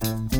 Bye.